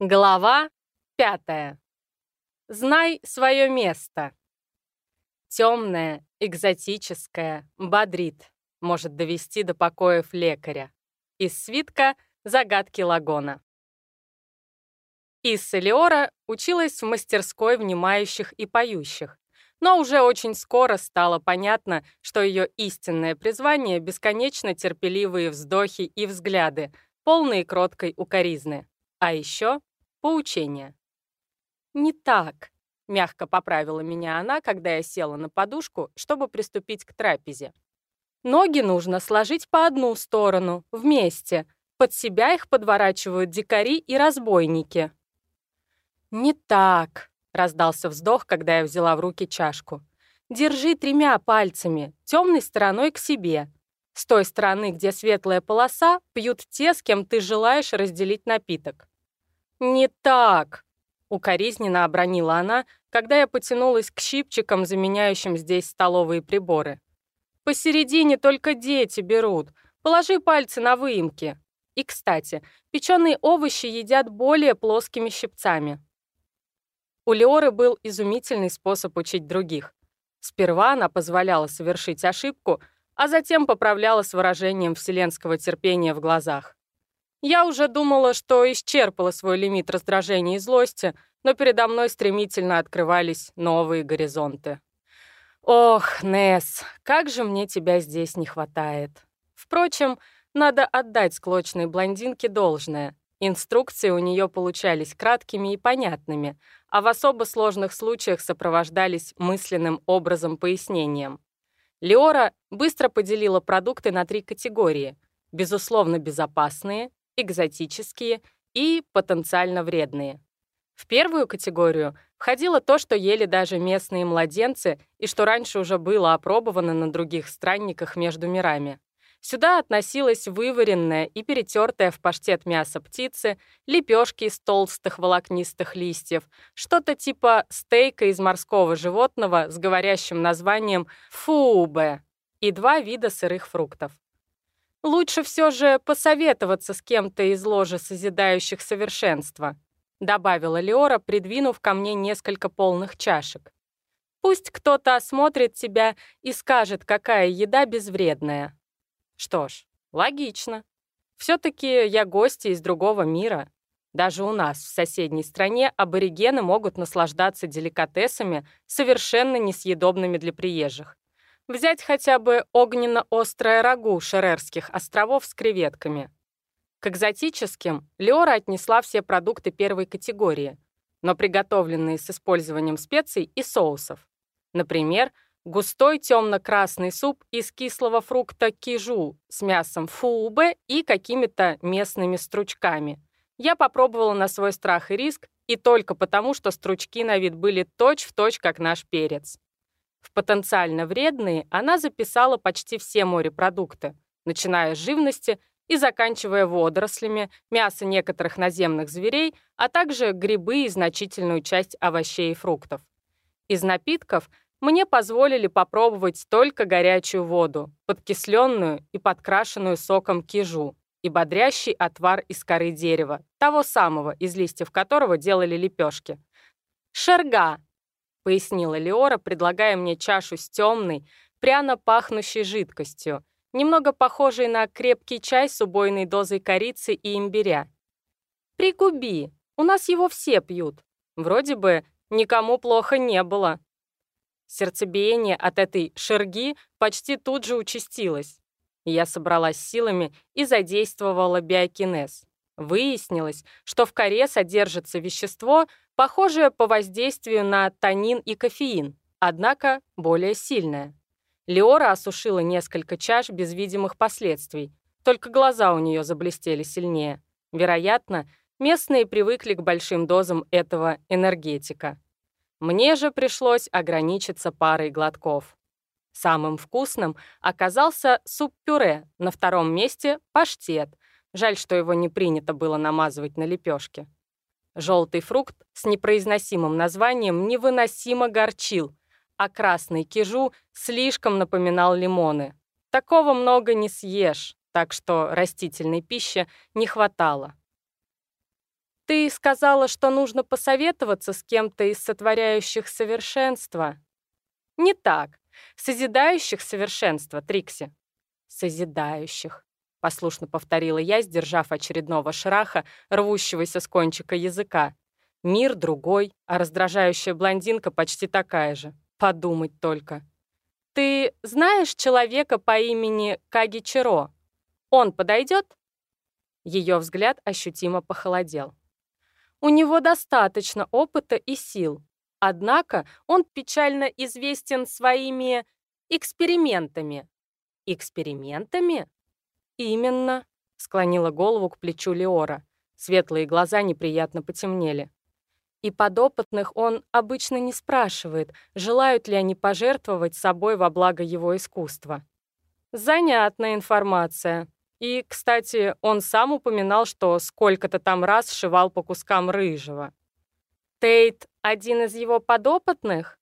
Глава пятая. Знай свое место. Темное, экзотическое, бодрит, может довести до покоев лекаря. Из свитка «Загадки Лагона». Исса Леора училась в мастерской внимающих и поющих, но уже очень скоро стало понятно, что ее истинное призвание — бесконечно терпеливые вздохи и взгляды, полные кроткой укоризны. А еще Поучение. «Не так», — мягко поправила меня она, когда я села на подушку, чтобы приступить к трапезе. «Ноги нужно сложить по одну сторону, вместе. Под себя их подворачивают дикари и разбойники». «Не так», — раздался вздох, когда я взяла в руки чашку. «Держи тремя пальцами, темной стороной к себе. С той стороны, где светлая полоса, пьют те, с кем ты желаешь разделить напиток. «Не так!» — укоризненно обронила она, когда я потянулась к щипчикам, заменяющим здесь столовые приборы. «Посередине только дети берут. Положи пальцы на выемки. И, кстати, печеные овощи едят более плоскими щипцами». У Леоры был изумительный способ учить других. Сперва она позволяла совершить ошибку, а затем поправляла с выражением вселенского терпения в глазах. Я уже думала, что исчерпала свой лимит раздражения и злости, но передо мной стремительно открывались новые горизонты. Ох, Несс, как же мне тебя здесь не хватает. Впрочем, надо отдать склочной блондинке должное. Инструкции у нее получались краткими и понятными, а в особо сложных случаях сопровождались мысленным образом пояснением. Леора быстро поделила продукты на три категории. Безусловно, безопасные, экзотические и потенциально вредные. В первую категорию входило то, что ели даже местные младенцы и что раньше уже было опробовано на других странниках между мирами. Сюда относилось вываренное и перетертое в паштет мясо птицы, лепешки из толстых волокнистых листьев, что-то типа стейка из морского животного с говорящим названием фубе и два вида сырых фруктов. Лучше все же посоветоваться с кем-то из ложи созидающих совершенства», добавила Леора, придвинув ко мне несколько полных чашек. «Пусть кто-то осмотрит тебя и скажет, какая еда безвредная». Что ж, логично. Все-таки я гости из другого мира. Даже у нас, в соседней стране, аборигены могут наслаждаться деликатесами, совершенно несъедобными для приезжих. Взять хотя бы огненно-острое рагу Шерерских островов с креветками. К экзотическим Леора отнесла все продукты первой категории, но приготовленные с использованием специй и соусов. Например, густой темно-красный суп из кислого фрукта кижу с мясом фуубе и какими-то местными стручками. Я попробовала на свой страх и риск, и только потому, что стручки на вид были точь-в-точь, точь, как наш перец. В потенциально вредные она записала почти все морепродукты, начиная с живности и заканчивая водорослями, мясо некоторых наземных зверей, а также грибы и значительную часть овощей и фруктов. Из напитков мне позволили попробовать только горячую воду, подкисленную и подкрашенную соком кижу, и бодрящий отвар из коры дерева, того самого, из листьев которого делали лепешки. Шерга пояснила Леора, предлагая мне чашу с темной, пряно пахнущей жидкостью, немного похожей на крепкий чай с убойной дозой корицы и имбиря. «Пригуби, у нас его все пьют. Вроде бы никому плохо не было». Сердцебиение от этой шерги почти тут же участилось. Я собралась силами и задействовала биокинез. Выяснилось, что в коре содержится вещество, похожее по воздействию на танин и кофеин, однако более сильное. Леора осушила несколько чаш без видимых последствий, только глаза у нее заблестели сильнее. Вероятно, местные привыкли к большим дозам этого энергетика. Мне же пришлось ограничиться парой глотков. Самым вкусным оказался суп-пюре, на втором месте — паштет — Жаль, что его не принято было намазывать на лепешки. Желтый фрукт с непроизносимым названием невыносимо горчил, а красный кижу слишком напоминал лимоны. Такого много не съешь, так что растительной пищи не хватало. Ты сказала, что нужно посоветоваться с кем-то из сотворяющих совершенства. Не так. Созидающих совершенства, Трикси. Созидающих. Послушно повторила я, сдержав очередного шраха, рвущегося с кончика языка. Мир другой, а раздражающая блондинка почти такая же. Подумать только. Ты знаешь человека по имени Каги Чиро? Он подойдет? Ее взгляд ощутимо похолодел. У него достаточно опыта и сил. Однако он печально известен своими экспериментами. Экспериментами? Именно, склонила голову к плечу Леора. Светлые глаза неприятно потемнели. И подопытных он обычно не спрашивает, желают ли они пожертвовать собой во благо его искусства. Занятная информация. И, кстати, он сам упоминал, что сколько-то там раз сшивал по кускам рыжего. «Тейт — один из его подопытных?»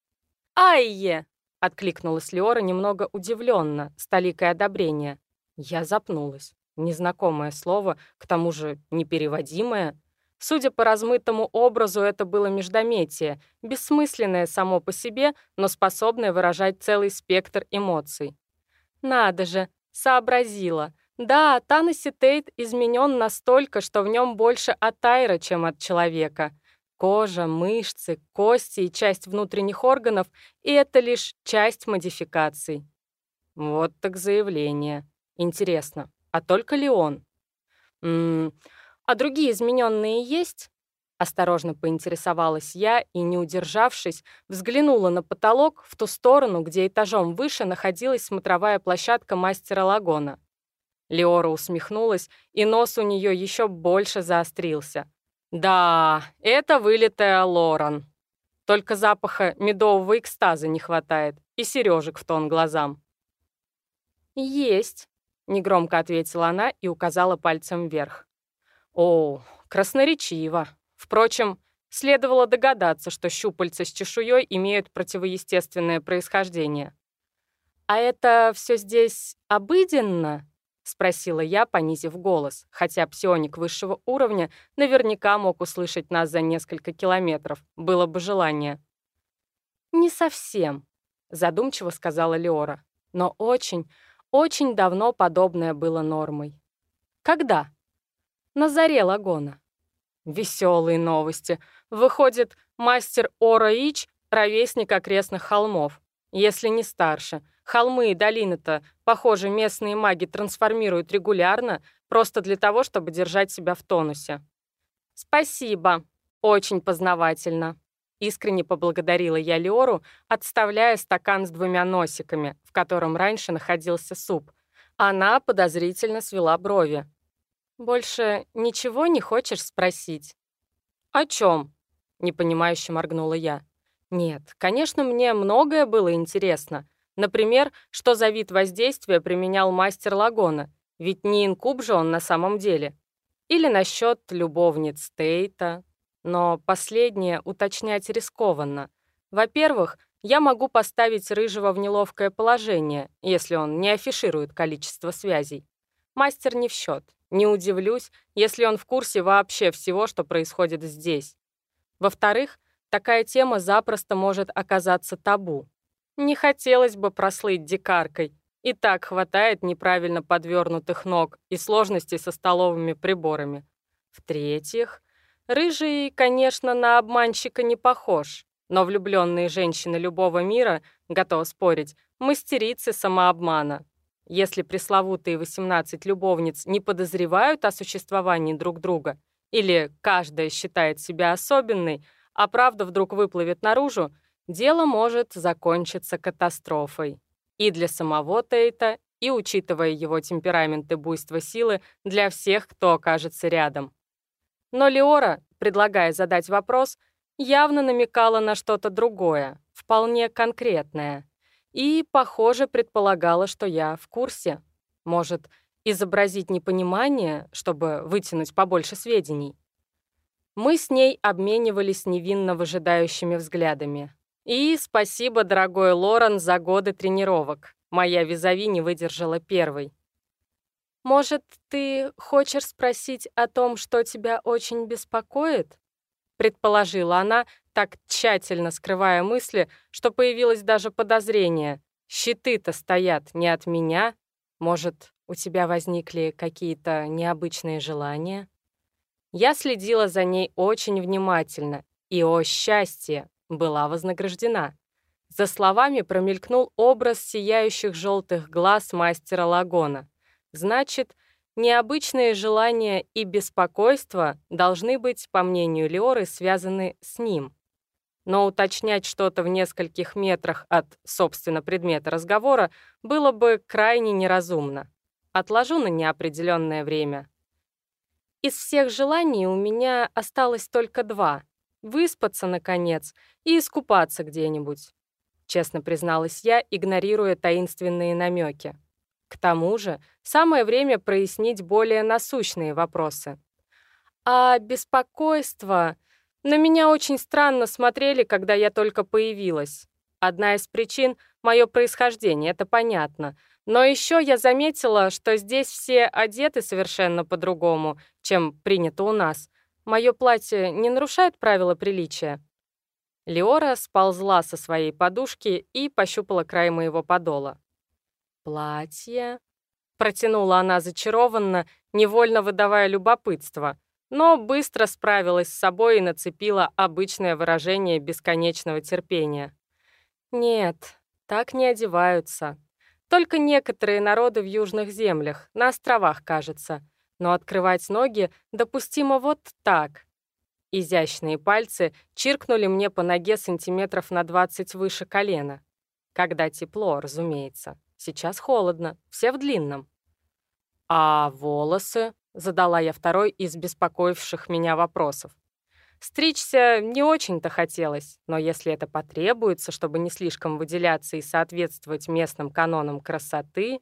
«Айе!» — откликнулась Леора немного удивленно, с толикой одобрения. Я запнулась. Незнакомое слово, к тому же непереводимое. Судя по размытому образу, это было междометие, бессмысленное само по себе, но способное выражать целый спектр эмоций. «Надо же!» — сообразила — да, Танаси Тейт изменен настолько, что в нем больше от Тайра, чем от человека. Кожа, мышцы, кости и часть внутренних органов — и это лишь часть модификаций. Вот так заявление. Интересно, а только ли он? М а другие измененные есть? Осторожно поинтересовалась я и, не удержавшись, взглянула на потолок в ту сторону, где этажом выше находилась смотровая площадка мастера Лагона. Леора усмехнулась, и нос у нее еще больше заострился. «Да, это вылитая Лоран. Только запаха медового экстаза не хватает и сережек в тон глазам». «Есть», — негромко ответила она и указала пальцем вверх. «О, красноречиво. Впрочем, следовало догадаться, что щупальца с чешуей имеют противоестественное происхождение». «А это все здесь обыденно?» — спросила я, понизив голос, хотя псионик высшего уровня наверняка мог услышать нас за несколько километров, было бы желание. «Не совсем», — задумчиво сказала Леора, «но очень, очень давно подобное было нормой». «Когда?» «На заре Лагона». Веселые новости. Выходит, мастер Ора Ич — ровесник окрестных холмов, если не старше — Холмы и долины-то, похоже, местные маги трансформируют регулярно, просто для того, чтобы держать себя в тонусе. «Спасибо. Очень познавательно». Искренне поблагодарила я Леору, отставляя стакан с двумя носиками, в котором раньше находился суп. Она подозрительно свела брови. «Больше ничего не хочешь спросить?» «О чем?» — непонимающе моргнула я. «Нет, конечно, мне многое было интересно, Например, что за вид воздействия применял мастер Лагона, ведь не инкуб же он на самом деле. Или насчет любовниц Тейта. Но последнее уточнять рискованно. Во-первых, я могу поставить Рыжего в неловкое положение, если он не афиширует количество связей. Мастер не в счет. Не удивлюсь, если он в курсе вообще всего, что происходит здесь. Во-вторых, такая тема запросто может оказаться табу. Не хотелось бы прослыть дикаркой. И так хватает неправильно подвернутых ног и сложностей со столовыми приборами. В-третьих, рыжий, конечно, на обманщика не похож, но влюбленные женщины любого мира, готов спорить, мастерицы самообмана. Если пресловутые 18 любовниц не подозревают о существовании друг друга, или каждая считает себя особенной, а правда вдруг выплывет наружу, дело может закончиться катастрофой. И для самого Тейта, и, учитывая его темперамент и буйство силы, для всех, кто окажется рядом. Но Леора, предлагая задать вопрос, явно намекала на что-то другое, вполне конкретное. И, похоже, предполагала, что я в курсе. Может, изобразить непонимание, чтобы вытянуть побольше сведений. Мы с ней обменивались невинно выжидающими взглядами. И спасибо, дорогой Лорен, за годы тренировок. Моя визави не выдержала первой. «Может, ты хочешь спросить о том, что тебя очень беспокоит?» Предположила она, так тщательно скрывая мысли, что появилось даже подозрение. «Щиты-то стоят не от меня. Может, у тебя возникли какие-то необычные желания?» Я следила за ней очень внимательно, и, о счастье, была вознаграждена. За словами промелькнул образ сияющих желтых глаз мастера Лагона. Значит, необычные желания и беспокойство должны быть, по мнению Леоры, связаны с ним. Но уточнять что-то в нескольких метрах от, собственно, предмета разговора было бы крайне неразумно. Отложу на неопределенное время. Из всех желаний у меня осталось только два — выспаться, наконец, и искупаться где-нибудь честно призналась я, игнорируя таинственные намеки. К тому же, самое время прояснить более насущные вопросы. А беспокойство... На меня очень странно смотрели, когда я только появилась. Одна из причин — мое происхождение, это понятно. Но еще я заметила, что здесь все одеты совершенно по-другому, чем принято у нас. Мое платье не нарушает правила приличия. Леора сползла со своей подушки и пощупала край моего подола. «Платье?» — протянула она зачарованно, невольно выдавая любопытство, но быстро справилась с собой и нацепила обычное выражение бесконечного терпения. «Нет, так не одеваются. Только некоторые народы в южных землях, на островах, кажется. Но открывать ноги допустимо вот так, Изящные пальцы чиркнули мне по ноге сантиметров на 20 выше колена. Когда тепло, разумеется. Сейчас холодно, все в длинном. «А волосы?» — задала я второй из беспокоивших меня вопросов. Стричься не очень-то хотелось, но если это потребуется, чтобы не слишком выделяться и соответствовать местным канонам красоты,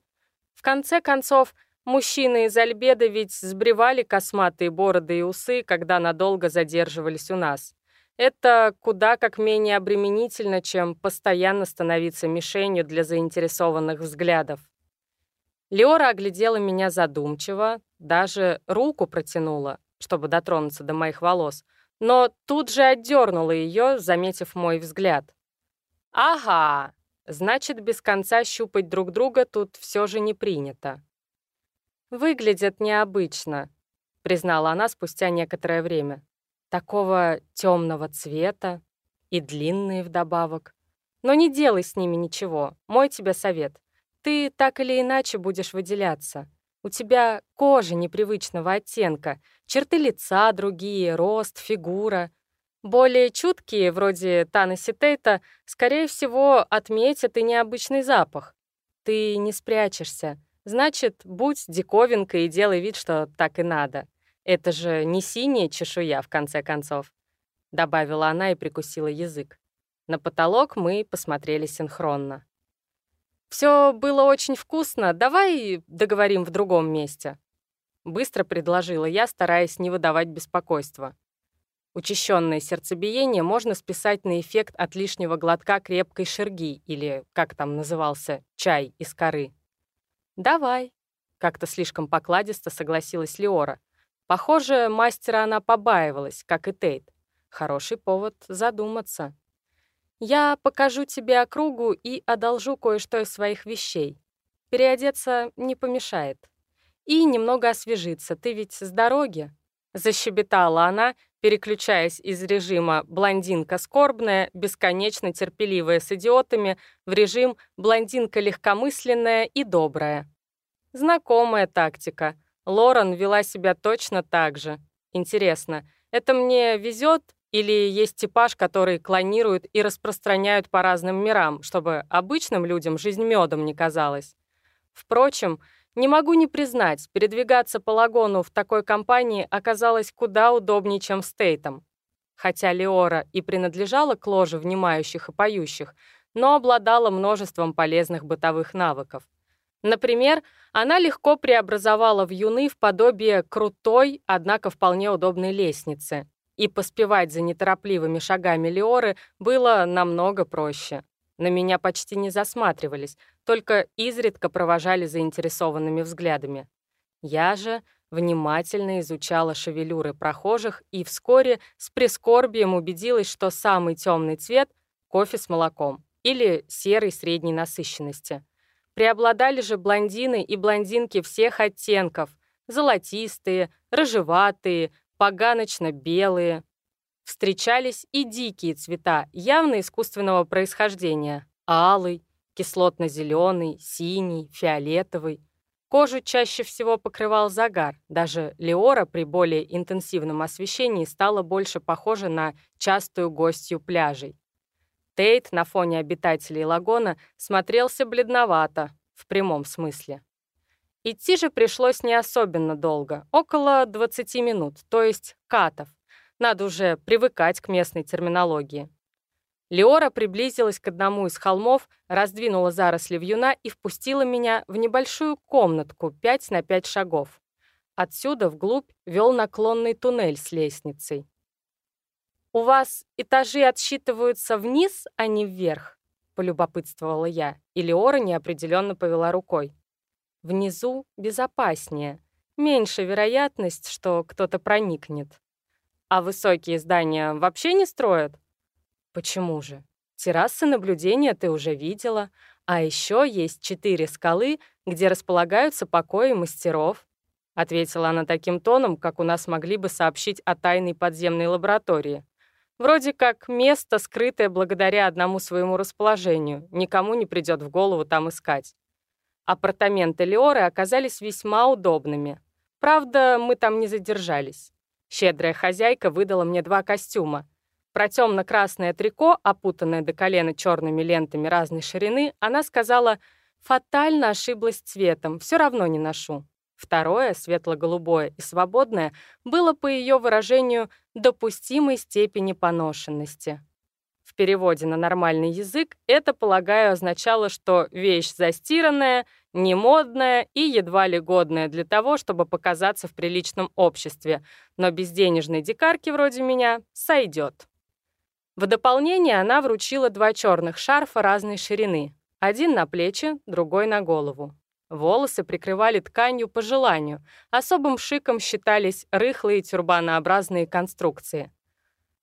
в конце концов, Мужчины из Альбеда ведь сбривали косматые бороды и усы, когда надолго задерживались у нас. Это куда как менее обременительно, чем постоянно становиться мишенью для заинтересованных взглядов. Леора оглядела меня задумчиво, даже руку протянула, чтобы дотронуться до моих волос, но тут же отдернула ее, заметив мой взгляд. «Ага, значит, без конца щупать друг друга тут все же не принято. «Выглядят необычно», — признала она спустя некоторое время. «Такого темного цвета и длинные вдобавок. Но не делай с ними ничего, мой тебе совет. Ты так или иначе будешь выделяться. У тебя кожа непривычного оттенка, черты лица другие, рост, фигура. Более чуткие, вроде Танаси Тейта, скорее всего, отметят и необычный запах. Ты не спрячешься, Значит, будь диковинкой и делай вид, что так и надо. Это же не синяя чешуя, в конце концов. Добавила она и прикусила язык. На потолок мы посмотрели синхронно. Все было очень вкусно, давай договорим в другом месте. Быстро предложила я, стараясь не выдавать беспокойства. Учащенное сердцебиение можно списать на эффект от лишнего глотка крепкой шерги или, как там назывался, чай из коры. «Давай», — как-то слишком покладисто согласилась Леора. Похоже, мастера она побаивалась, как и Тейт. Хороший повод задуматься. «Я покажу тебе округу и одолжу кое-что из своих вещей. Переодеться не помешает. И немного освежиться, ты ведь с дороги». Защебетала она, переключаясь из режима «блондинка скорбная», бесконечно терпеливая с идиотами, в режим «блондинка легкомысленная и добрая». Знакомая тактика. Лорен вела себя точно так же. Интересно, это мне везет или есть типаж, который клонируют и распространяют по разным мирам, чтобы обычным людям жизнь медом не казалась? Впрочем, не могу не признать, передвигаться по лагону в такой компании оказалось куда удобнее, чем с Тейтом. Хотя Леора и принадлежала к ложе внимающих и поющих, но обладала множеством полезных бытовых навыков. Например, она легко преобразовала в юны в подобие крутой, однако вполне удобной лестницы, и поспевать за неторопливыми шагами Леоры было намного проще. На меня почти не засматривались, только изредка провожали заинтересованными взглядами. Я же внимательно изучала шевелюры прохожих и вскоре с прискорбием убедилась, что самый темный цвет — кофе с молоком или серый средней насыщенности. Преобладали же блондины и блондинки всех оттенков — золотистые, рыжеватые, поганочно-белые. Встречались и дикие цвета, явно искусственного происхождения — алый, кислотно-зеленый, синий, фиолетовый — Кожу чаще всего покрывал загар. Даже Леора при более интенсивном освещении стала больше похожа на частую гостью пляжей. Тейт на фоне обитателей лагона смотрелся бледновато, в прямом смысле. Идти же пришлось не особенно долго, около 20 минут, то есть катов. Надо уже привыкать к местной терминологии. Леора приблизилась к одному из холмов, раздвинула заросли вьюна и впустила меня в небольшую комнатку 5 на 5 шагов. Отсюда вглубь вел наклонный туннель с лестницей. «У вас этажи отсчитываются вниз, а не вверх?» — полюбопытствовала я, и Леора неопределенно повела рукой. «Внизу безопаснее. Меньше вероятность, что кто-то проникнет. А высокие здания вообще не строят?» Почему же? Террасы наблюдения ты уже видела, а еще есть четыре скалы, где располагаются покои мастеров. Ответила она таким тоном, как у нас могли бы сообщить о тайной подземной лаборатории. Вроде как место, скрытое благодаря одному своему расположению, никому не придет в голову там искать. Апартаменты Леоры оказались весьма удобными. Правда, мы там не задержались. Щедрая хозяйка выдала мне два костюма — про темно-красное трико, опутанное до колена черными лентами разной ширины, она сказала, «Фатально ошиблась цветом, все равно не ношу». Второе, светло-голубое и свободное, было, по ее выражению, допустимой степени поношенности. В переводе на нормальный язык это, полагаю, означало, что вещь застиранная, немодная и едва ли годная для того, чтобы показаться в приличном обществе, но без денежной дикарки вроде меня сойдет. В дополнение она вручила два черных шарфа разной ширины. Один на плечи, другой на голову. Волосы прикрывали тканью по желанию. Особым шиком считались рыхлые тюрбанообразные конструкции.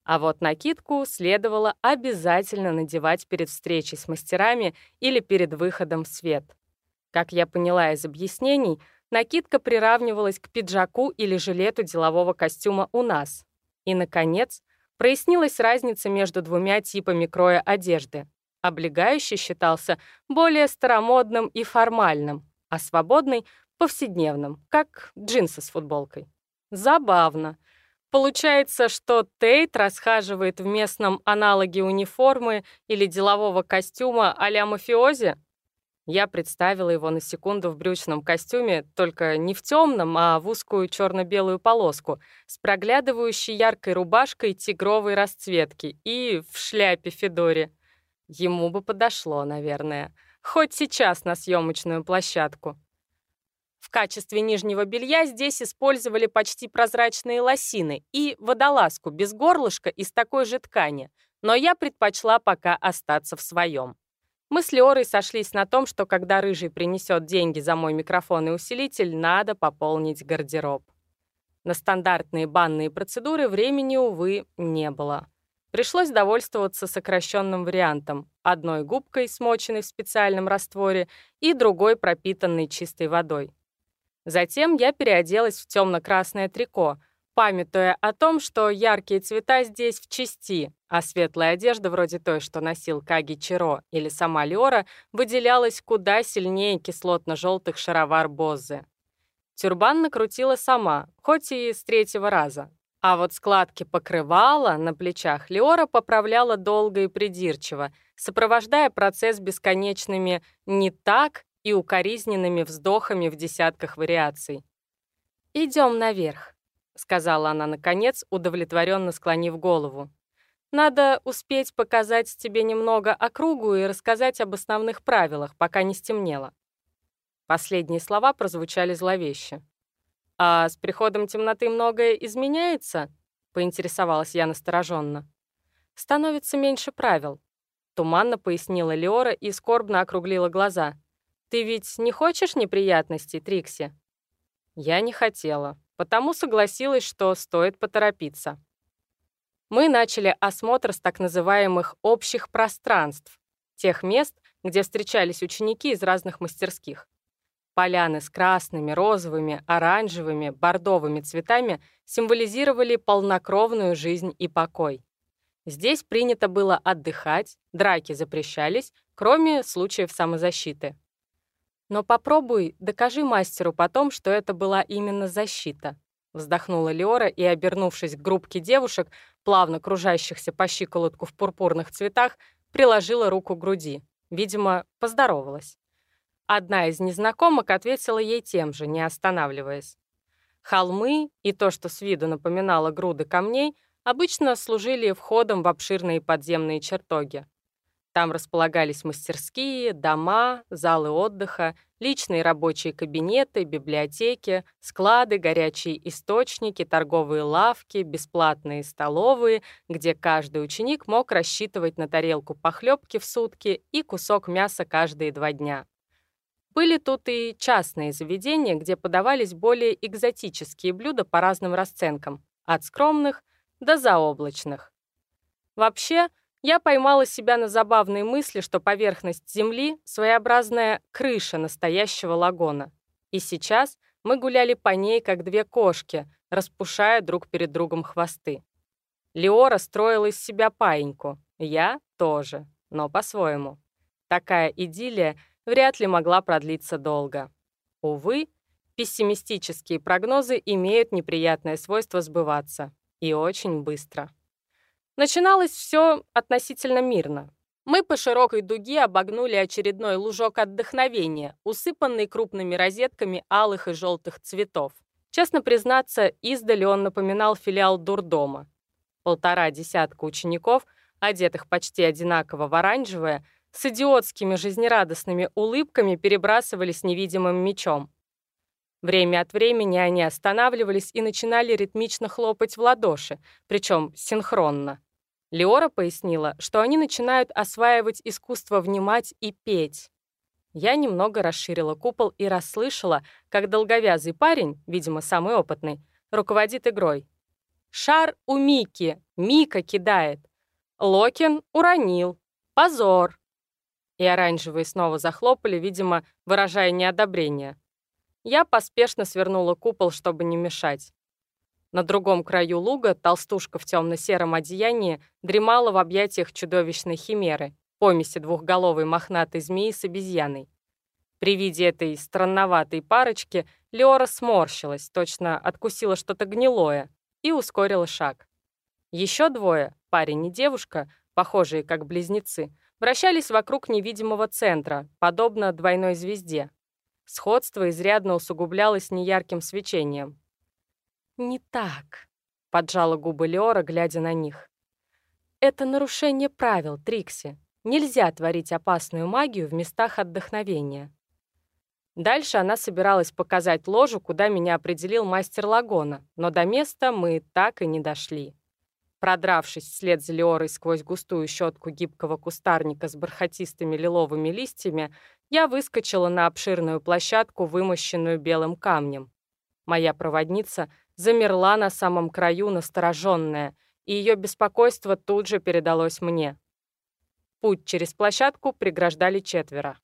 А вот накидку следовало обязательно надевать перед встречей с мастерами или перед выходом в свет. Как я поняла из объяснений, накидка приравнивалась к пиджаку или жилету делового костюма у нас. И, наконец, прояснилась разница между двумя типами кроя одежды. Облегающий считался более старомодным и формальным, а свободный — повседневным, как джинсы с футболкой. Забавно. Получается, что Тейт расхаживает в местном аналоге униформы или делового костюма а-ля мафиози? Я представила его на секунду в брючном костюме, только не в темном, а в узкую черно-белую полоску, с проглядывающей яркой рубашкой тигровой расцветки и в шляпе Федоре. Ему бы подошло, наверное. Хоть сейчас на съемочную площадку. В качестве нижнего белья здесь использовали почти прозрачные лосины и водолазку без горлышка из такой же ткани, но я предпочла пока остаться в своем. Мы с Леорой сошлись на том, что когда Рыжий принесет деньги за мой микрофон и усилитель, надо пополнить гардероб. На стандартные банные процедуры времени, увы, не было. Пришлось довольствоваться сокращенным вариантом — одной губкой, смоченной в специальном растворе, и другой, пропитанной чистой водой. Затем я переоделась в темно-красное трико — памятуя о том, что яркие цвета здесь в чести, а светлая одежда, вроде той, что носил Каги Чиро или сама Леора, выделялась куда сильнее кислотно-желтых шаровар Бозы. Тюрбан накрутила сама, хоть и с третьего раза. А вот складки покрывала на плечах Леора поправляла долго и придирчиво, сопровождая процесс бесконечными «не так» и укоризненными вздохами в десятках вариаций. «Идем наверх», — сказала она наконец, удовлетворенно склонив голову. «Надо успеть показать тебе немного округу и рассказать об основных правилах, пока не стемнело». Последние слова прозвучали зловеще. «А с приходом темноты многое изменяется?» — поинтересовалась я настороженно. «Становится меньше правил», — туманно пояснила Леора и скорбно округлила глаза. «Ты ведь не хочешь неприятностей, Трикси?» Я не хотела, потому согласилась, что стоит поторопиться. Мы начали осмотр с так называемых общих пространств, тех мест, где встречались ученики из разных мастерских. Поляны с красными, розовыми, оранжевыми, бордовыми цветами символизировали полнокровную жизнь и покой. Здесь принято было отдыхать, драки запрещались, кроме случаев самозащиты. Но попробуй, докажи мастеру потом, что это была именно защита. Вздохнула Леора и, обернувшись к группке девушек, плавно кружащихся по щиколотку в пурпурных цветах, приложила руку к груди. Видимо, поздоровалась. Одна из незнакомок ответила ей тем же, не останавливаясь. Холмы и то, что с виду напоминало груды камней, обычно служили входом в обширные подземные чертоги. Там располагались мастерские, дома, залы отдыха, личные рабочие кабинеты, библиотеки, склады, горячие источники, торговые лавки, бесплатные столовые, где каждый ученик мог рассчитывать на тарелку похлебки в сутки и кусок мяса каждые два дня. Были тут и частные заведения, где подавались более экзотические блюда по разным расценкам, от скромных до заоблачных. Вообще, я поймала себя на забавной мысли, что поверхность Земли — своеобразная крыша настоящего лагона. И сейчас мы гуляли по ней, как две кошки, распушая друг перед другом хвосты. Леора строила из себя паиньку, я тоже, но по-своему. Такая идиллия вряд ли могла продлиться долго. Увы, пессимистические прогнозы имеют неприятное свойство сбываться. И очень быстро. Начиналось все относительно мирно. Мы по широкой дуге обогнули очередной лужок отдохновения, усыпанный крупными розетками алых и желтых цветов. Честно признаться, издали он напоминал филиал дурдома. Полтора десятка учеников, одетых почти одинаково в оранжевое, с идиотскими жизнерадостными улыбками перебрасывались невидимым мечом. Время от времени они останавливались и начинали ритмично хлопать в ладоши, причем синхронно. Леора пояснила, что они начинают осваивать искусство внимать и петь. Я немного расширила купол и расслышала, как долговязый парень, видимо, самый опытный, руководит игрой. «Шар у Мики, Мика кидает. Локин уронил. Позор!» И оранжевые снова захлопали, видимо, выражая неодобрение. Я поспешно свернула купол, чтобы не мешать. На другом краю луга толстушка в темно-сером одеянии дремала в объятиях чудовищной химеры, помеси двухголовой мохнатой змеи с обезьяной. При виде этой странноватой парочки Леора сморщилась, точно откусила что-то гнилое, и ускорила шаг. Еще двое, парень и девушка, похожие как близнецы, вращались вокруг невидимого центра, подобно двойной звезде. Сходство изрядно усугублялось неярким свечением. «Не так», — поджала губы Леора, глядя на них. «Это нарушение правил, Трикси. Нельзя творить опасную магию в местах отдохновения». Дальше она собиралась показать ложу, куда меня определил мастер Лагона, но до места мы так и не дошли. Продравшись вслед за Леорой сквозь густую щетку гибкого кустарника с бархатистыми лиловыми листьями, я выскочила на обширную площадку, вымощенную белым камнем. Моя проводница замерла на самом краю, настороженная, и ее беспокойство тут же передалось мне. Путь через площадку преграждали четверо.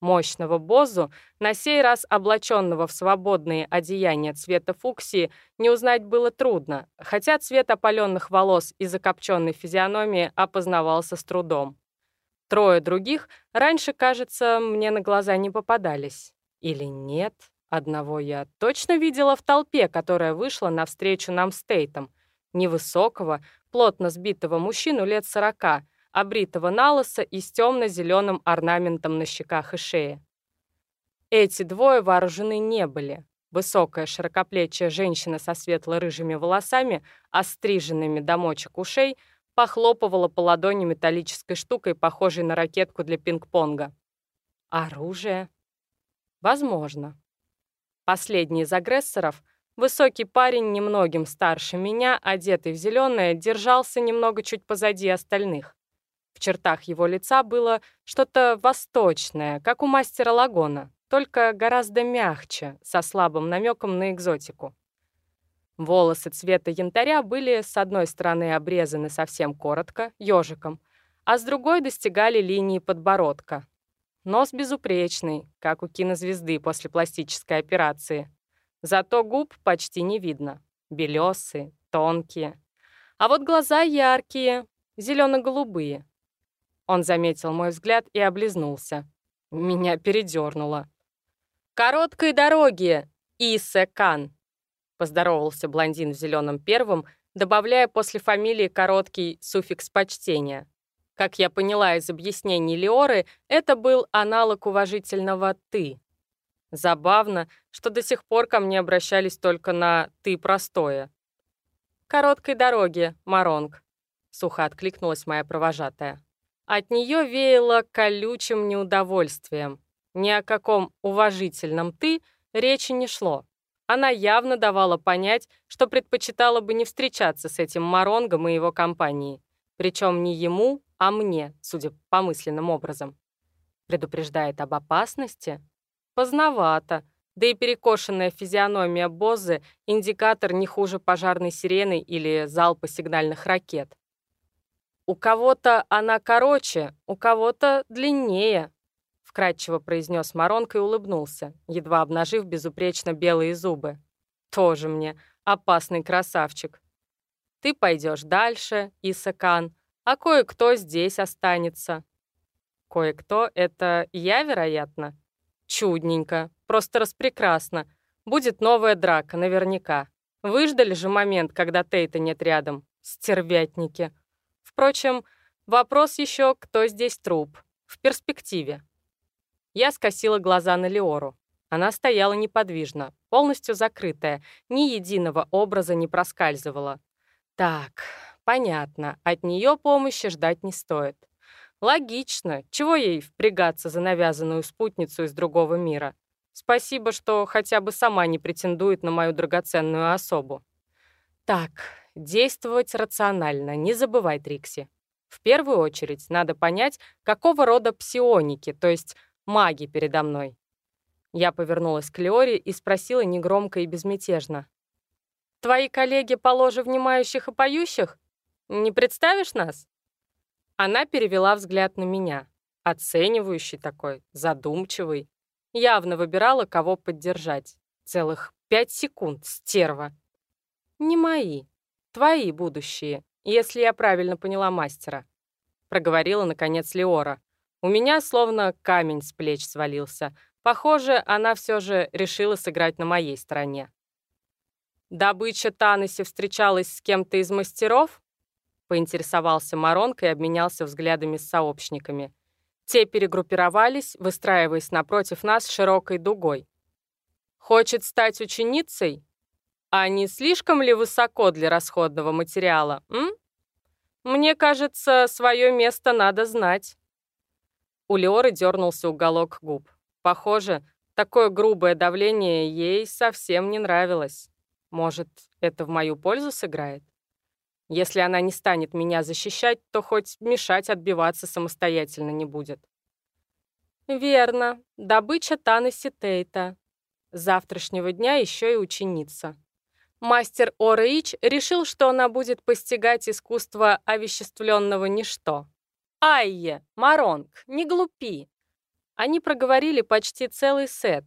Мощного Бозу, на сей раз облаченного в свободные одеяния цвета фуксии, не узнать было трудно, хотя цвет опаленных волос и закопченной физиономии опознавался с трудом. Трое других раньше, кажется, мне на глаза не попадались. Или нет? Одного я точно видела в толпе, которая вышла навстречу нам с Тейтом. Невысокого, плотно сбитого мужчину лет сорока — обритого налоса и с темно-зеленым орнаментом на щеках и шее. Эти двое вооружены не были. Высокая широкоплечья женщина со светло-рыжими волосами, остриженными до мочек ушей, похлопывала по ладони металлической штукой, похожей на ракетку для пинг-понга. Оружие? Возможно. Последний из агрессоров, высокий парень, немногим старше меня, одетый в зеленое, держался немного чуть позади остальных. В чертах его лица было что-то восточное, как у мастера Лагона. только гораздо мягче, со слабым намеком на экзотику. Волосы цвета янтаря были с одной стороны обрезаны совсем коротко, ежиком, а с другой достигали линии подбородка. Нос безупречный, как у кинозвезды после пластической операции. Зато губ почти не видно. Белесые, тонкие. А вот глаза яркие, зелено-голубые. Он заметил мой взгляд и облизнулся. Меня передернуло. «Короткой дороги, Исе Кан», — поздоровался блондин в зеленом первым, добавляя после фамилии короткий суффикс почтения. Как я поняла из объяснений Леоры, это был аналог уважительного «ты». Забавно, что до сих пор ко мне обращались только на «ты простое». «Короткой дороги, Маронг», — сухо откликнулась моя провожатая. От нее веяло колючим неудовольствием. Ни о каком уважительном «ты» речи не шло. Она явно давала понять, что предпочитала бы не встречаться с этим Маронгом и его компанией. Причем не ему, а мне, судя по мысленным образом. Предупреждает об опасности? Поздновато. Да и перекошенная физиономия Бозы — индикатор не хуже пожарной сирены или залпа сигнальных ракет. У кого-то она короче, у кого-то длиннее, вкрадчиво произнес Маронка и улыбнулся, едва обнажив безупречно белые зубы. Тоже мне опасный красавчик. Ты пойдешь дальше, Исакан, а кое-кто здесь останется. Кое-кто — это я, вероятно? Чудненько, просто распрекрасно. Будет новая драка, наверняка. Выждали же момент, когда Тейта нет рядом. Стервятники. Впрочем, вопрос еще, кто здесь труп. В перспективе. Я скосила глаза на Леору. Она стояла неподвижно, полностью закрытая, ни единого образа не проскальзывала. Так, понятно, от нее помощи ждать не стоит. Логично, чего ей впрягаться за навязанную спутницу из другого мира? Спасибо, что хотя бы сама не претендует на мою драгоценную особу. Так, действовать рационально, не забывай, Трикси. В первую очередь надо понять, какого рода псионики, то есть маги передо мной. Я повернулась к Леоре и спросила негромко и безмятежно. «Твои коллеги по ложе внимающих и поющих? Не представишь нас?» Она перевела взгляд на меня, оценивающий такой, задумчивый. Явно выбирала, кого поддержать. Целых пять секунд, стерва. «Не мои, твои будущие, если я правильно поняла мастера», проговорила, наконец, Леора. У меня словно камень с плеч свалился. Похоже, она все же решила сыграть на моей стороне. «Добыча Таныси встречалась с кем-то из мастеров?» поинтересовался Маронка и обменялся взглядами с сообщниками. Те перегруппировались, выстраиваясь напротив нас широкой дугой. «Хочет стать ученицей? А не слишком ли высоко для расходного материала, м? Мне кажется, свое место надо знать». У Леоры дернулся уголок губ. Похоже, такое грубое давление ей совсем не нравилось. Может, это в мою пользу сыграет? Если она не станет меня защищать, то хоть мешать отбиваться самостоятельно не будет. Верно. Добыча Танаси Тейта. С завтрашнего дня еще и ученица. Мастер Ораич решил, что она будет постигать искусство овеществленного ничто. «Айе, Маронг, не глупи!» Они проговорили почти целый сет.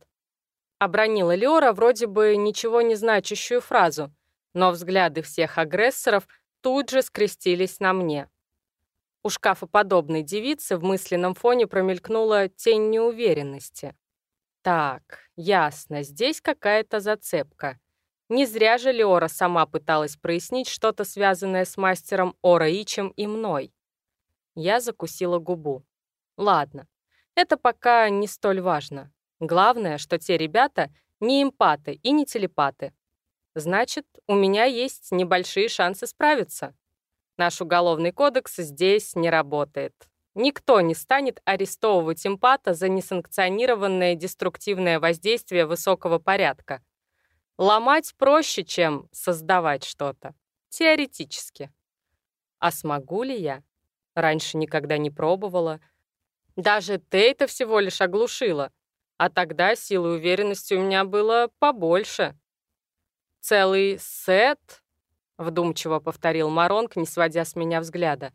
Обронила Леора вроде бы ничего не значащую фразу, но взгляды всех агрессоров тут же скрестились на мне. У шкафоподобной девицы в мысленном фоне промелькнула тень неуверенности. Так, ясно, здесь какая-то зацепка. Не зря же Леора сама пыталась прояснить что-то, связанное с мастером Ораичем и мной. Я закусила губу. Ладно, это пока не столь важно. Главное, что те ребята не эмпаты и не телепаты. Значит, у меня есть небольшие шансы справиться. Наш уголовный кодекс здесь не работает. Никто не станет арестовывать эмпата за несанкционированное деструктивное воздействие высокого порядка. Ломать проще, чем создавать что-то. Теоретически. А смогу ли я? Раньше никогда не пробовала. Даже Тейта всего лишь оглушила. А тогда силы уверенности у меня было побольше. «Целый сет?» — вдумчиво повторил Маронг, не сводя с меня взгляда.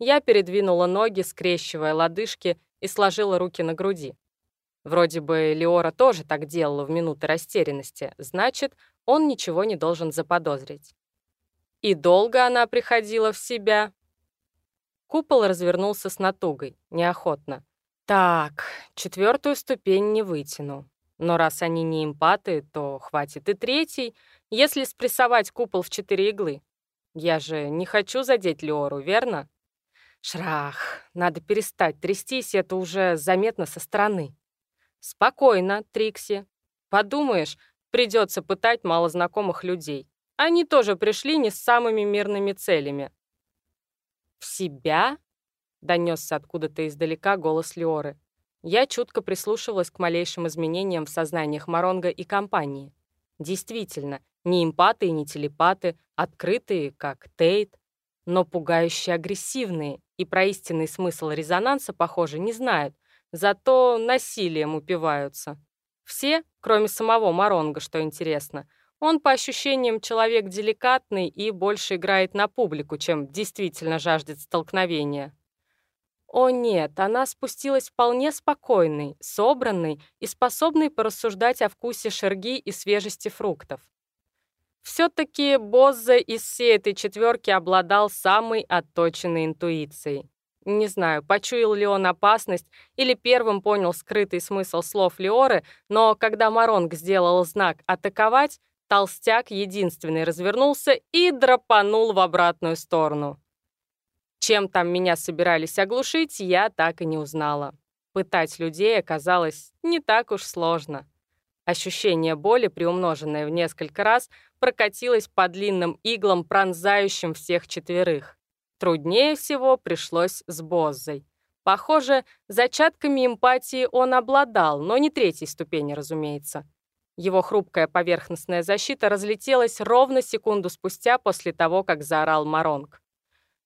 Я передвинула ноги, скрещивая лодыжки, и сложила руки на груди. Вроде бы Леора тоже так делала в минуты растерянности, значит, он ничего не должен заподозрить. И долго она приходила в себя. Купол развернулся с натугой, неохотно. Так, четвертую ступень не вытяну. Но раз они не импаты, то хватит и третий, если спрессовать купол в четыре иглы. Я же не хочу задеть Леору, верно? Шрах, надо перестать трястись, это уже заметно со стороны. Спокойно, Трикси. Подумаешь, придется пытать малознакомых людей. Они тоже пришли не с самыми мирными целями. «В себя?» — донесся откуда-то издалека голос Леоры. Я чутко прислушивалась к малейшим изменениям в сознаниях Маронга и компании. Действительно, не импаты и не телепаты, открытые, как Тейт, но пугающе агрессивные, и про истинный смысл резонанса, похоже, не знают, зато насилием упиваются. Все, кроме самого Маронга, что интересно. Он, по ощущениям, человек деликатный и больше играет на публику, чем действительно жаждет столкновения. О нет, она спустилась вполне спокойной, собранной и способной порассуждать о вкусе шерги и свежести фруктов. Все-таки Боззе из всей этой четверки обладал самой отточенной интуицией. Не знаю, почуял ли он опасность или первым понял скрытый смысл слов Леоры, но когда Маронг сделал знак «атаковать», толстяк единственный развернулся и драпанул в обратную сторону. Чем там меня собирались оглушить, я так и не узнала. Пытать людей оказалось не так уж сложно. Ощущение боли, приумноженное в несколько раз, прокатилось по длинным иглам, пронзающим всех четверых. Труднее всего пришлось с Боззой. Похоже, зачатками эмпатии он обладал, но не третьей ступени, разумеется. Его хрупкая поверхностная защита разлетелась ровно секунду спустя после того, как заорал Маронг.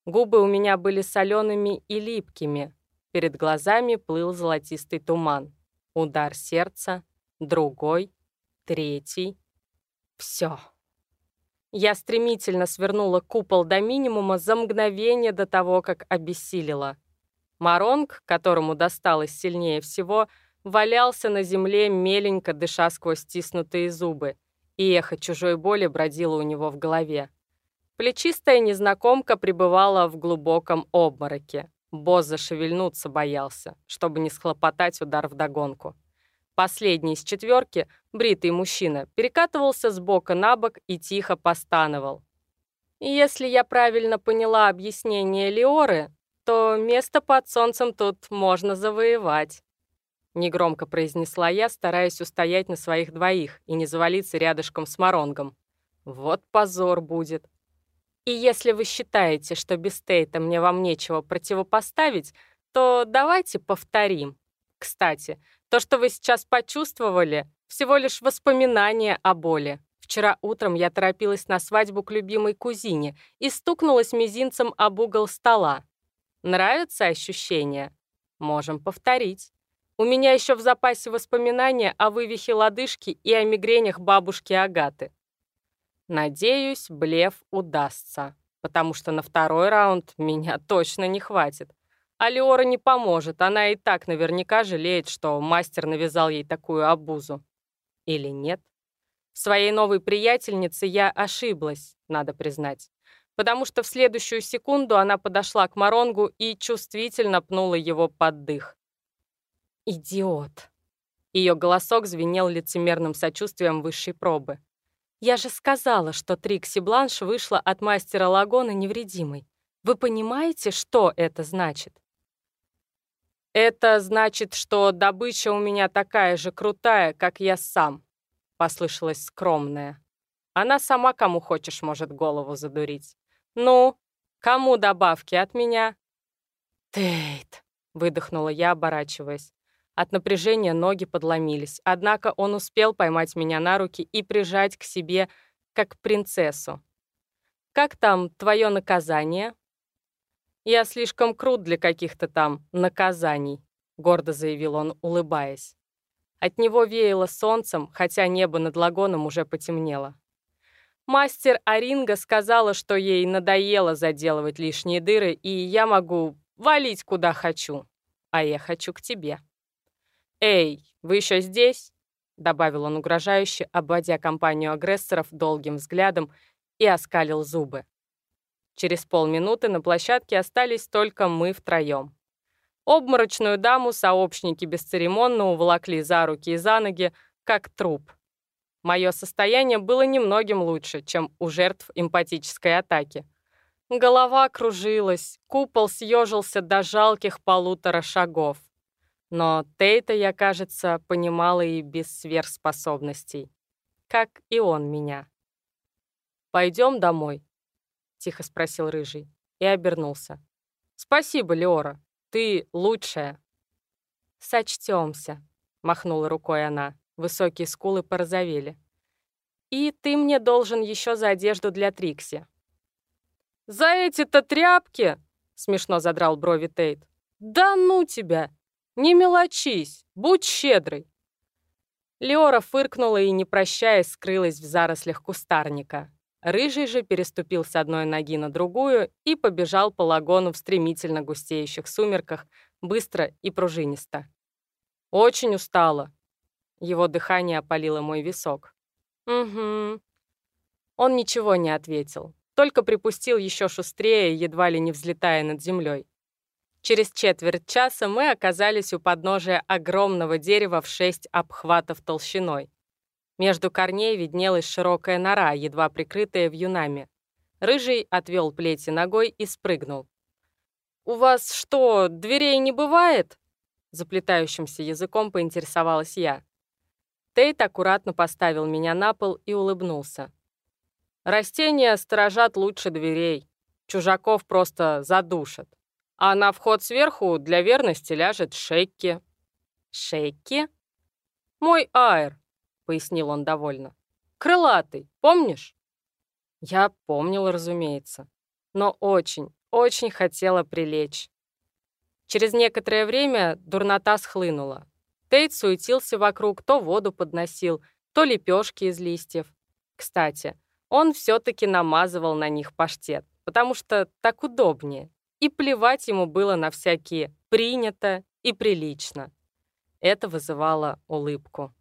Губы у меня были солеными и липкими. Перед глазами плыл золотистый туман. Удар сердца, другой, третий. Все. Я стремительно свернула купол до минимума за мгновение до того, как обессилила. Маронг, которому досталось сильнее всего, валялся на земле, меленько дыша сквозь стиснутые зубы, и эхо чужой боли бродило у него в голове. Плечистая незнакомка пребывала в глубоком обмороке. Босс зашевельнуться боялся, чтобы не схлопотать удар вдогонку. Последний из четверки, бритый мужчина, перекатывался с бока на бок и тихо постановал. если я правильно поняла объяснение Леоры, то место под солнцем тут можно завоевать. Негромко произнесла я, стараясь устоять на своих двоих и не завалиться рядышком с Моронгом. Вот позор будет. И если вы считаете, что без Тейта мне вам нечего противопоставить, то давайте повторим. Кстати, то, что вы сейчас почувствовали, всего лишь воспоминание о боли. Вчера утром я торопилась на свадьбу к любимой кузине и стукнулась мизинцем об угол стола. Нравятся ощущения? Можем повторить. У меня еще в запасе воспоминания о вывихе лодыжки и о мигренях бабушки Агаты. Надеюсь, блеф удастся, потому что на второй раунд меня точно не хватит. А Леора не поможет, она и так наверняка жалеет, что мастер навязал ей такую обузу. Или нет? Своей новой приятельнице я ошиблась, надо признать. Потому что в следующую секунду она подошла к Маронгу и чувствительно пнула его под дых. «Идиот!» Ее голосок звенел лицемерным сочувствием высшей пробы. «Я же сказала, что Трикси Бланш вышла от мастера Лагона невредимой. Вы понимаете, что это значит?» «Это значит, что добыча у меня такая же крутая, как я сам», — послышалась скромная. Она сама кому хочешь может голову задурить. «Ну, кому добавки от меня?» «Тейт», — выдохнула я, оборачиваясь. От напряжения ноги подломились, однако он успел поймать меня на руки и прижать к себе, как принцессу. «Как там твое наказание?» «Я слишком крут для каких-то там наказаний», — гордо заявил он, улыбаясь. От него веяло солнцем, хотя небо над лагоном уже потемнело. Мастер Аринга сказала, что ей надоело заделывать лишние дыры, и я могу валить куда хочу. А я хочу к тебе. «Эй, вы еще здесь?» — добавил он угрожающе, обводя компанию агрессоров долгим взглядом и оскалил зубы. Через полминуты на площадке остались только мы втроем. Обморочную даму сообщники бесцеремонно уволокли за руки и за ноги, как труп. Мое состояние было немногим лучше, чем у жертв эмпатической атаки. Голова кружилась, купол съежился до жалких полутора шагов. Но Тейта я, кажется, понимала и без сверхспособностей. Как и он меня. «Пойдем домой?» — тихо спросил Рыжий и обернулся. «Спасибо, Леора, ты лучшая». «Сочтемся», — махнула рукой она. Высокие скулы порозовели. «И ты мне должен еще за одежду для Трикси». «За эти-то тряпки?» — смешно задрал брови Тейт. «Да ну тебя! Не мелочись, будь щедрый!» Леора фыркнула и, не прощаясь, скрылась в зарослях кустарника. Рыжий же переступил с одной ноги на другую и побежал по лагону в стремительно густеющих сумерках, быстро и пружинисто. «Очень устала». Его дыхание опалило мой висок. «Угу». Он ничего не ответил, только припустил еще шустрее, едва ли не взлетая над землей. Через четверть часа мы оказались у подножия огромного дерева в шесть обхватов толщиной. Между корней виднелась широкая нора, едва прикрытая вьюнами. Рыжий отвел плети ногой и спрыгнул. «У вас что, дверей не бывает?» Заплетающимся языком поинтересовалась я. Тейт аккуратно поставил меня на пол и улыбнулся. «Растения сторожат лучше дверей. Чужаков просто задушат а на вход сверху для верности ляжет Шейки». «Шейки?» «Мой аэр», — пояснил он довольно. «Крылатый, помнишь?» Я помнил, разумеется, но очень, очень хотела прилечь. Через некоторое время дурнота схлынула. Тейт суетился вокруг, то воду подносил, то лепешки из листьев. Кстати, он все-таки намазывал на них паштет, потому что так удобнее и плевать ему было на всякие «принято» и «прилично». Это вызывало улыбку.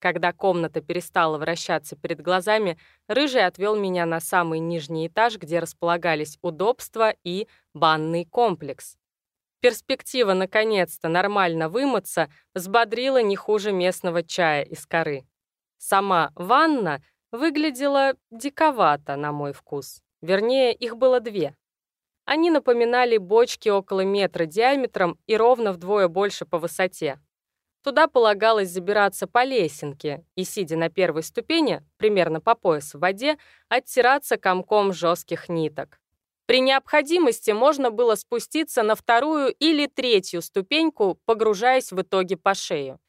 Когда комната перестала вращаться перед глазами, Рыжий отвел меня на самый нижний этаж, где располагались удобства и банный комплекс. Перспектива наконец-то нормально вымыться взбодрила не хуже местного чая из коры. Сама ванна выглядела диковато, на мой вкус. Вернее, их было две. Они напоминали бочки около метра диаметром и ровно вдвое больше по высоте. Туда полагалось забираться по лесенке и, сидя на первой ступени, примерно по пояс в воде, оттираться комком жестких ниток. При необходимости можно было спуститься на вторую или третью ступеньку, погружаясь в итоге по шею.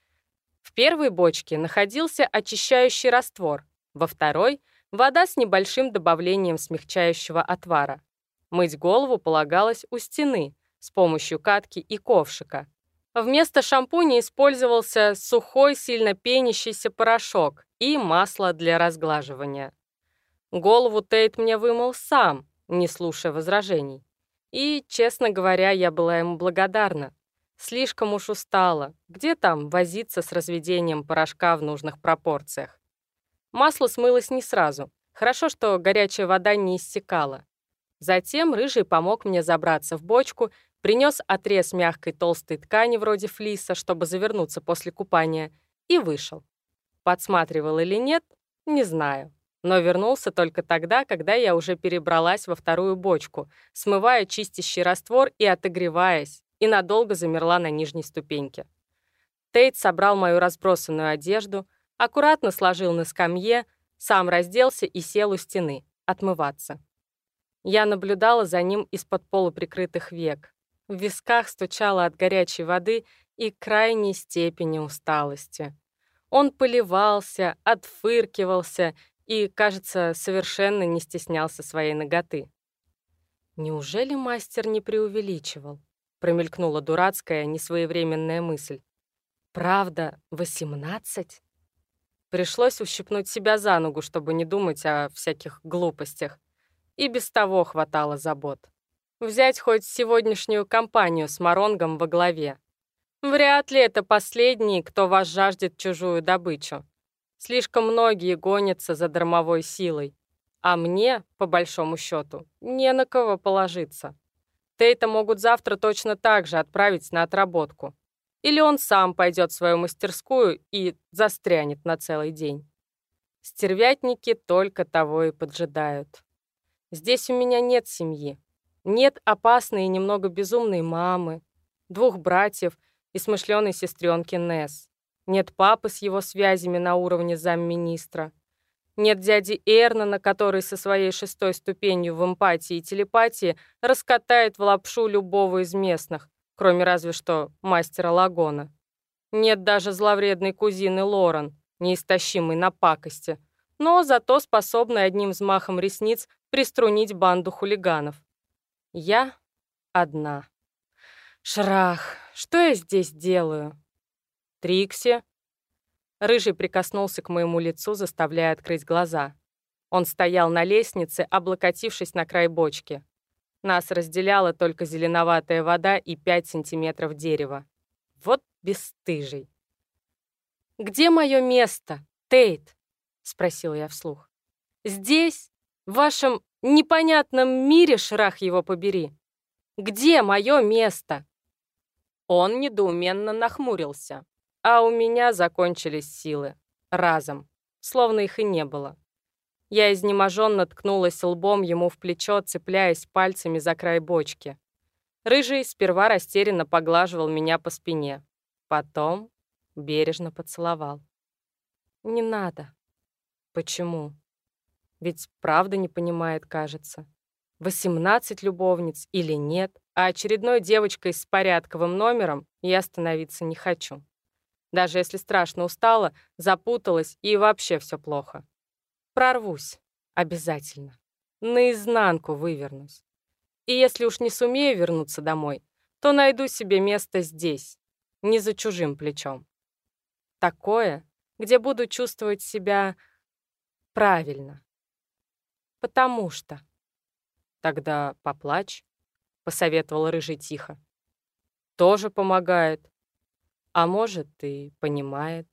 В первой бочке находился очищающий раствор, во второй — вода с небольшим добавлением смягчающего отвара. Мыть голову полагалось у стены с помощью катки и ковшика. Вместо шампуня использовался сухой, сильно пенящийся порошок и масло для разглаживания. Голову Тейт мне вымыл сам, не слушая возражений. И, честно говоря, я была ему благодарна. Слишком уж устала. Где там возиться с разведением порошка в нужных пропорциях? Масло смылось не сразу. Хорошо, что горячая вода не иссякала. Затем Рыжий помог мне забраться в бочку, принес отрез мягкой толстой ткани вроде флиса, чтобы завернуться после купания, и вышел. Подсматривал или нет, не знаю. Но вернулся только тогда, когда я уже перебралась во вторую бочку, смывая чистящий раствор и отогреваясь, и надолго замерла на нижней ступеньке. Тейт собрал мою разбросанную одежду, аккуратно сложил на скамье, сам разделся и сел у стены, отмываться. Я наблюдала за ним из-под полуприкрытых век. В висках стучало от горячей воды и крайней степени усталости. Он поливался, отфыркивался и, кажется, совершенно не стеснялся своей ноготы. «Неужели мастер не преувеличивал?» промелькнула дурацкая, несвоевременная мысль. Правда, восемнадцать? Пришлось ущипнуть себя за ногу, чтобы не думать о всяких глупостях. И без того хватало забот. Взять хоть сегодняшнюю компанию с Моронгом во главе. Вряд ли это последний, кто вас жаждет чужую добычу. Слишком многие гонятся за дармовой силой. А мне, по большому счету, не на кого положиться. Тейта могут завтра точно так же отправить на отработку. Или он сам пойдет в свою мастерскую и застрянет на целый день. Стервятники только того и поджидают. Здесь у меня нет семьи. Нет опасной и немного безумной мамы, двух братьев и смышленой сестренки Несс. Нет папы с его связями на уровне замминистра. Нет дяди Эрнана, который со своей шестой ступенью в эмпатии и телепатии раскатает в лапшу любого из местных, кроме разве что мастера Лагона. Нет даже зловредной кузины Лорен, неистощимой на пакости, но зато способной одним взмахом ресниц приструнить банду хулиганов. Я одна. Шрах, что я здесь делаю? Трикси. Рыжий прикоснулся к моему лицу, заставляя открыть глаза. Он стоял на лестнице, облокотившись на край бочки. Нас разделяла только зеленоватая вода и 5 сантиметров дерева. Вот бесстыжий. «Где мое место, Тейт?» — спросил я вслух. «Здесь? В вашем непонятном мире, шрах его побери? Где мое место?» Он недоуменно нахмурился, а у меня закончились силы. Разом, словно их и не было. Я изнеможенно ткнулась лбом ему в плечо, цепляясь пальцами за край бочки. Рыжий сперва растерянно поглаживал меня по спине. Потом бережно поцеловал. «Не надо». «Почему?» Ведь правда не понимает, кажется. Восемнадцать любовниц или нет, а очередной девочкой с порядковым номером я становиться не хочу. Даже если страшно устала, запуталась и вообще все плохо. Прорвусь. Обязательно. Наизнанку вывернусь. И если уж не сумею вернуться домой, то найду себе место здесь, не за чужим плечом. Такое, где буду чувствовать себя правильно. Потому что... Тогда поплачь, — посоветовал Рыжий тихо. Тоже помогает. А может, и понимает.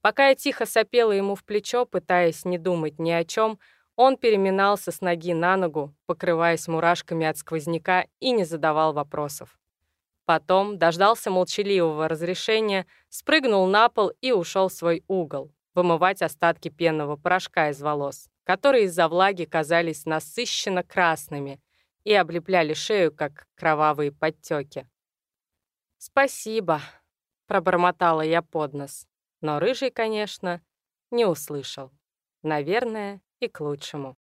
Пока я тихо сопела ему в плечо, пытаясь не думать ни о чем, он переминался с ноги на ногу, покрываясь мурашками от сквозняка, и не задавал вопросов. Потом дождался молчаливого разрешения, спрыгнул на пол и ушел в свой угол, вымывать остатки пенного порошка из волос, которые из-за влаги казались насыщенно красными и облепляли шею, как кровавые подтеки. «Спасибо», — пробормотала я под нос. Но рыжий, конечно, не услышал. Наверное, и к лучшему.